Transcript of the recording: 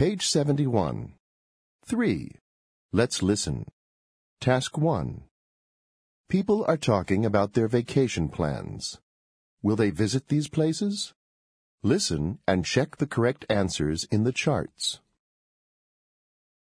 Page 71. 3. Let's listen. Task 1. People are talking about their vacation plans. Will they visit these places? Listen and check the correct answers in the charts.